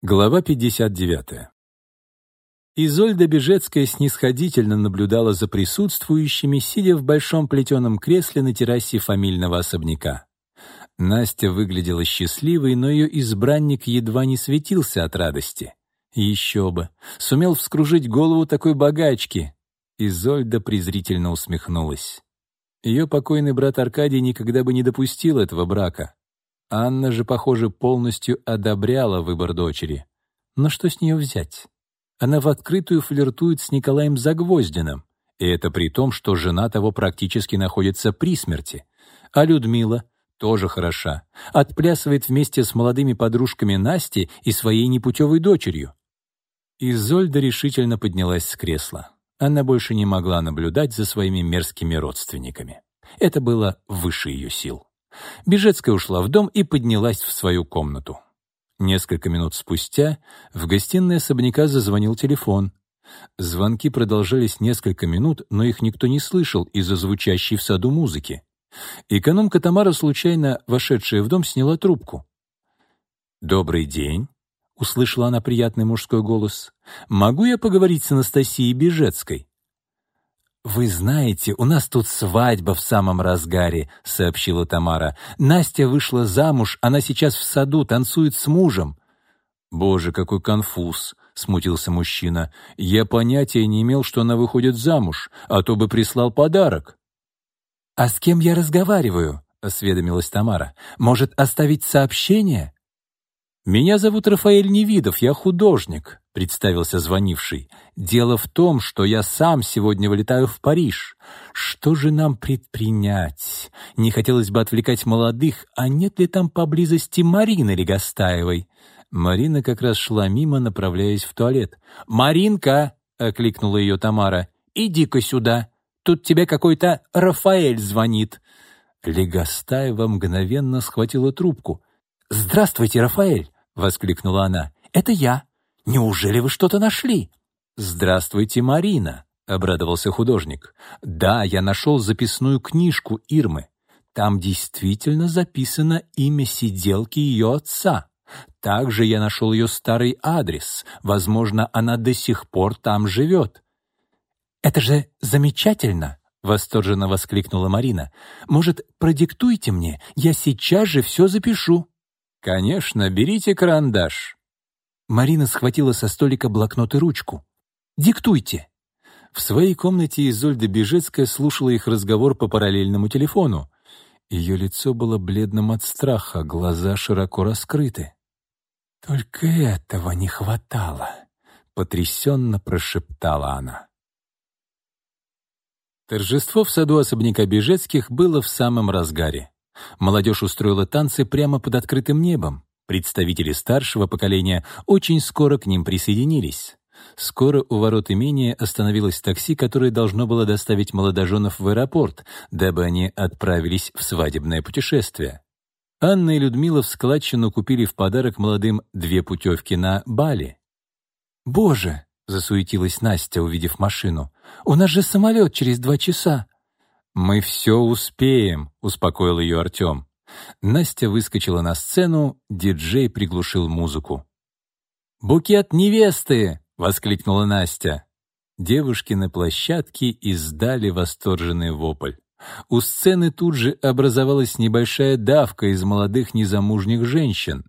Глава 59. Изольда Бежецкая снисходительно наблюдала за присутствующими, сидя в большом плетеном кресле на террасе фамильного особняка. Настя выглядела счастливой, но ее избранник едва не светился от радости. Еще бы! Сумел вскружить голову такой богачки! Изольда презрительно усмехнулась. Ее покойный брат Аркадий никогда бы не допустил этого брака. Анна же, похоже, полностью одобряла выбор дочери. Но что с нее взять? Она в открытую флиртует с Николаем Загвоздиным, и это при том, что жена того практически находится при смерти. А Людмила тоже хороша, отплясывает вместе с молодыми подружками Насти и своей непутевой дочерью. Изольда решительно поднялась с кресла. Она больше не могла наблюдать за своими мерзкими родственниками. Это было выше ее сил. Бежецкая ушла в дом и поднялась в свою комнату. Несколько минут спустя в гостиной особняка зазвонил телефон. Звонки продолжались несколько минут, но их никто не слышал из-за звучащей в саду музыки. Экономка Тамара, случайно вошедшая в дом, сняла трубку. «Добрый день», — услышала она приятный мужской голос. «Могу я поговорить с Анастасией Бежецкой?» «Вы знаете, у нас тут свадьба в самом разгаре», — сообщила Тамара. «Настя вышла замуж, она сейчас в саду, танцует с мужем». «Боже, какой конфуз!» — смутился мужчина. «Я понятия не имел, что она выходит замуж, а то бы прислал подарок». «А с кем я разговариваю?» — осведомилась Тамара. «Может, оставить сообщение?» «Меня зовут Рафаэль Невидов, я художник», — представился звонивший. «Дело в том, что я сам сегодня вылетаю в Париж. Что же нам предпринять? Не хотелось бы отвлекать молодых, а нет ли там поблизости Марины Легостаевой?» Марина как раз шла мимо, направляясь в туалет. «Маринка!» — окликнула ее Тамара. «Иди-ка сюда. Тут тебе какой-то Рафаэль звонит». Легостаева мгновенно схватила трубку. «Здравствуйте, Рафаэль!» воскликнула она. «Это я. Неужели вы что-то нашли?» «Здравствуйте, Марина», — обрадовался художник. «Да, я нашел записную книжку Ирмы. Там действительно записано имя сиделки ее отца. Также я нашел ее старый адрес. Возможно, она до сих пор там живет». «Это же замечательно!» — восторженно воскликнула Марина. «Может, продиктуйте мне? Я сейчас же все запишу». «Конечно, берите карандаш». Марина схватила со столика блокнот и ручку. «Диктуйте». В своей комнате Изольда Бежецкая слушала их разговор по параллельному телефону. Ее лицо было бледным от страха, глаза широко раскрыты. «Только этого не хватало», — потрясенно прошептала она. Торжество в саду особняка Бежецких было в самом разгаре. Молодежь устроила танцы прямо под открытым небом. Представители старшего поколения очень скоро к ним присоединились. Скоро у ворот имения остановилось такси, которое должно было доставить молодоженов в аэропорт, дабы они отправились в свадебное путешествие. Анна и Людмила в складчину купили в подарок молодым две путевки на Бали. «Боже!» — засуетилась Настя, увидев машину. «У нас же самолет через два часа!» «Мы все успеем», — успокоил ее Артем. Настя выскочила на сцену, диджей приглушил музыку. «Букет невесты!» — воскликнула Настя. Девушки на площадке издали восторженный вопль. У сцены тут же образовалась небольшая давка из молодых незамужних женщин.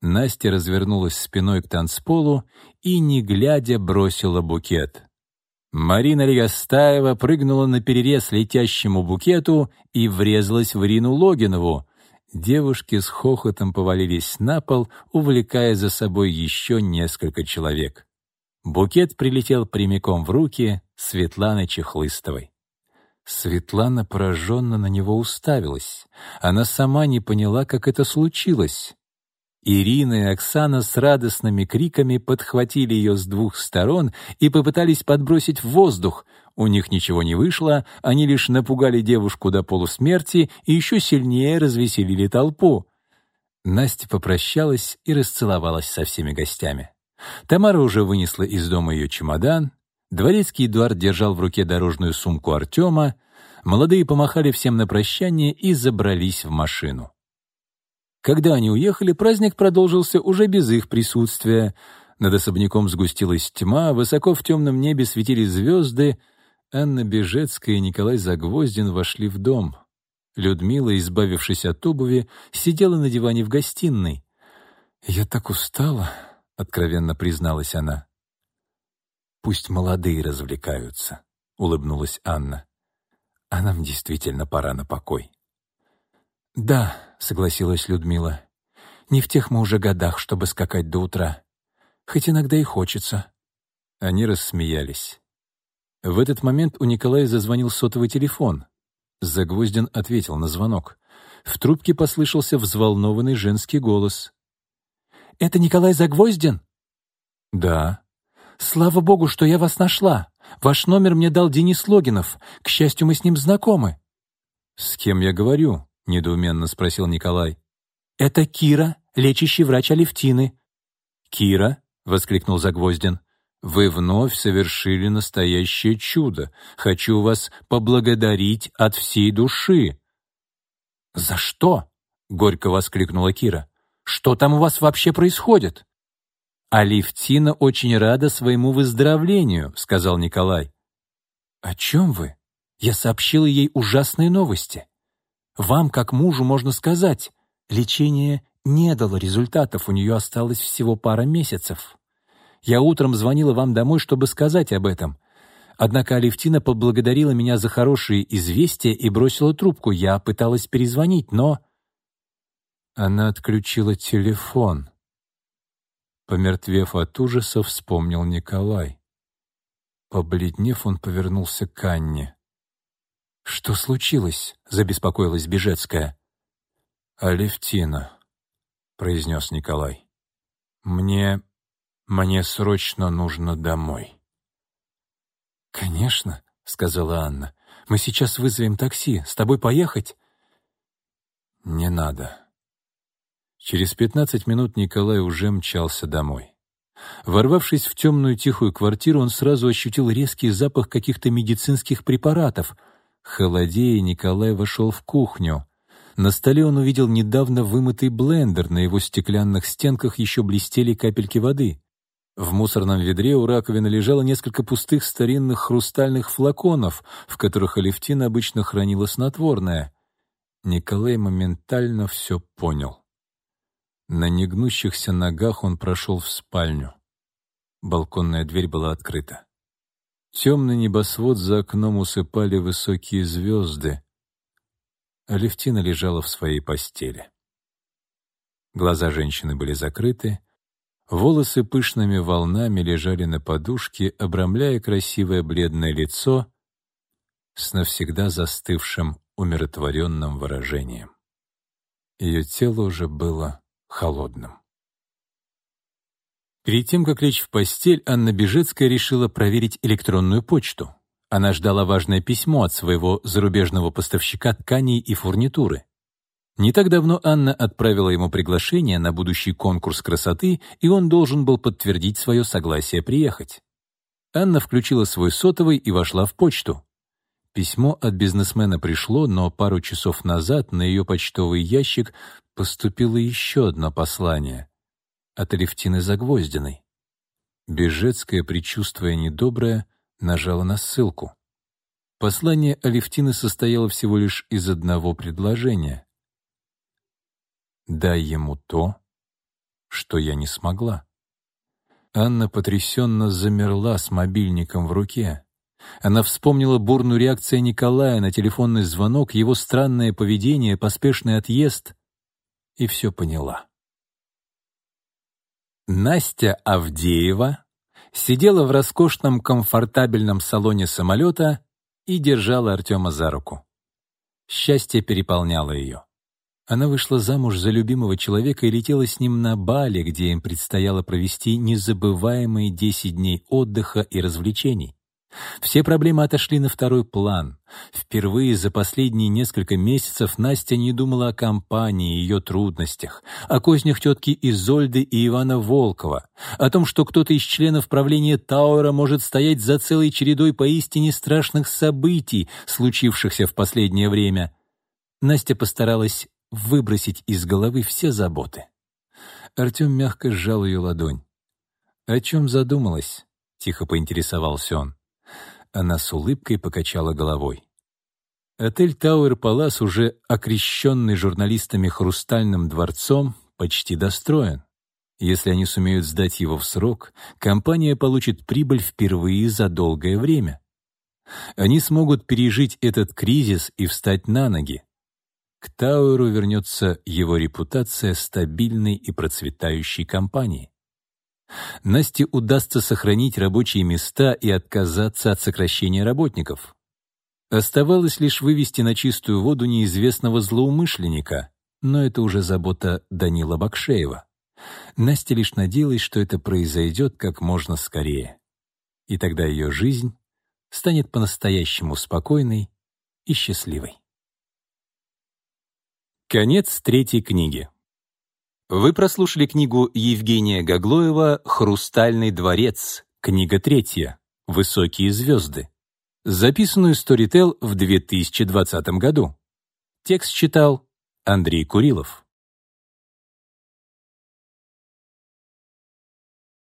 Настя развернулась спиной к танцполу и, не глядя, бросила букет. Марина Легостаева прыгнула на перерез летящему букету и врезалась в Ирину Логинову. Девушки с хохотом повалились на пол, увлекая за собой еще несколько человек. Букет прилетел прямиком в руки Светланы Чехлыстовой. Светлана пораженно на него уставилась. Она сама не поняла, как это случилось. Ирина и Оксана с радостными криками подхватили ее с двух сторон и попытались подбросить в воздух. У них ничего не вышло, они лишь напугали девушку до полусмерти и еще сильнее развеселили толпу. Настя попрощалась и расцеловалась со всеми гостями. Тамара уже вынесла из дома ее чемодан, дворецкий Эдуард держал в руке дорожную сумку Артема, молодые помахали всем на прощание и забрались в машину. Когда они уехали, праздник продолжился уже без их присутствия. Над особняком сгустилась тьма, высоко в темном небе светили звезды. Анна Бежецкая и Николай Загвоздин вошли в дом. Людмила, избавившись от обуви, сидела на диване в гостиной. «Я так устала», — откровенно призналась она. «Пусть молодые развлекаются», — улыбнулась Анна. «А нам действительно пора на покой». «Да», — согласилась Людмила. «Не в тех мы уже годах, чтобы скакать до утра. Хоть иногда и хочется». Они рассмеялись. В этот момент у Николая зазвонил сотовый телефон. Загвоздин ответил на звонок. В трубке послышался взволнованный женский голос. «Это Николай Загвоздин?» «Да». «Слава богу, что я вас нашла. Ваш номер мне дал Денис Логинов. К счастью, мы с ним знакомы». «С кем я говорю?» — недоуменно спросил Николай. «Это Кира, лечащий врач Алевтины». «Кира?» — воскликнул Загвоздин. Вы вновь совершили настоящее чудо. Хочу вас поблагодарить от всей души». «За что?» — горько воскликнула Кира. «Что там у вас вообще происходит?» «Алевтина очень рада своему выздоровлению», — сказал Николай. «О чем вы? Я сообщила ей ужасные новости. Вам, как мужу, можно сказать, лечение не дало результатов, у нее осталось всего пара месяцев. Я утром звонила вам домой, чтобы сказать об этом. Однако Алевтина поблагодарила меня за хорошие известия и бросила трубку. Я пыталась перезвонить, но... Она отключила телефон. Помертвев от ужаса, вспомнил Николай. Побледнев, он повернулся к Анне. «Что случилось?» — забеспокоилась Бежецкая. «Алевтина», — произнес Николай. «Мне мне срочно нужно домой». «Конечно», — сказала Анна. «Мы сейчас вызовем такси. С тобой поехать?» «Не надо». Через пятнадцать минут Николай уже мчался домой. Ворвавшись в темную тихую квартиру, он сразу ощутил резкий запах каких-то медицинских препаратов. Холодея, Николай вошел в кухню. На столе он увидел недавно вымытый блендер, на его стеклянных стенках еще блестели капельки воды. В мусорном ведре у раковины лежало несколько пустых старинных хрустальных флаконов, в которых Алевтина обычно хранила снотворное. Николай моментально все понял. На негнущихся ногах он прошел в спальню. Балконная дверь была открыта. Темный небосвод за окном усыпали высокие звезды. Алевтина лежала в своей постели. Глаза женщины были закрыты, Волосы пышными волнами лежали на подушке, обрамляя красивое бледное лицо с навсегда застывшим умиротворенным выражением. Ее тело уже было холодным. Перед тем, как лечь в постель, Анна Бежецкая решила проверить электронную почту. Она ждала важное письмо от своего зарубежного поставщика тканей и фурнитуры. Не так давно Анна отправила ему приглашение на будущий конкурс красоты, и он должен был подтвердить свое согласие приехать. Анна включила свой сотовый и вошла в почту. Письмо от бизнесмена пришло, но пару часов назад на ее почтовый ящик поступило еще одно послание от Алевтины Загвоздиной. Бежецкая, предчувствуя недоброе, нажала на ссылку. Послание Алевтины состояло всего лишь из одного предложения. Дай ему то, что я не смогла. Анна потрясенно замерла с мобильником в руке. Она вспомнила бурную реакцию Николая на телефонный звонок, его странное поведение, поспешный отъезд, и все поняла. Настя Авдеева сидела в роскошном комфортабельном салоне самолета и держала Артема за руку. Счастье переполняло ее. Она вышла замуж за любимого человека и летела с ним на Бали, где им предстояло провести незабываемые 10 дней отдыха и развлечений. Все проблемы отошли на второй план. Впервые за последние несколько месяцев Настя не думала о компании, ее трудностях, о кознях тетки Изольды и Ивана Волкова, о том, что кто-то из членов правления Тауэра может стоять за целой чередой поистине страшных событий, случившихся в последнее время. Настя постаралась выбросить из головы все заботы. Артем мягко сжал ее ладонь. «О чем задумалась?» — тихо поинтересовался он. Она с улыбкой покачала головой. Отель Тауэр Палас, уже окрещенный журналистами «Хрустальным дворцом», почти достроен. Если они сумеют сдать его в срок, компания получит прибыль впервые за долгое время. Они смогут пережить этот кризис и встать на ноги. К Тауэру вернется его репутация стабильной и процветающей компании. Насте удастся сохранить рабочие места и отказаться от сокращения работников. Оставалось лишь вывести на чистую воду неизвестного злоумышленника, но это уже забота Данила Бакшеева. Настя лишь надеялась, что это произойдет как можно скорее. И тогда ее жизнь станет по-настоящему спокойной и счастливой. Конец третьей книги. Вы прослушали книгу Евгения Гаглоева «Хрустальный дворец», книга третья «Высокие звезды», записанную Storytel в 2020 году. Текст читал Андрей Курилов.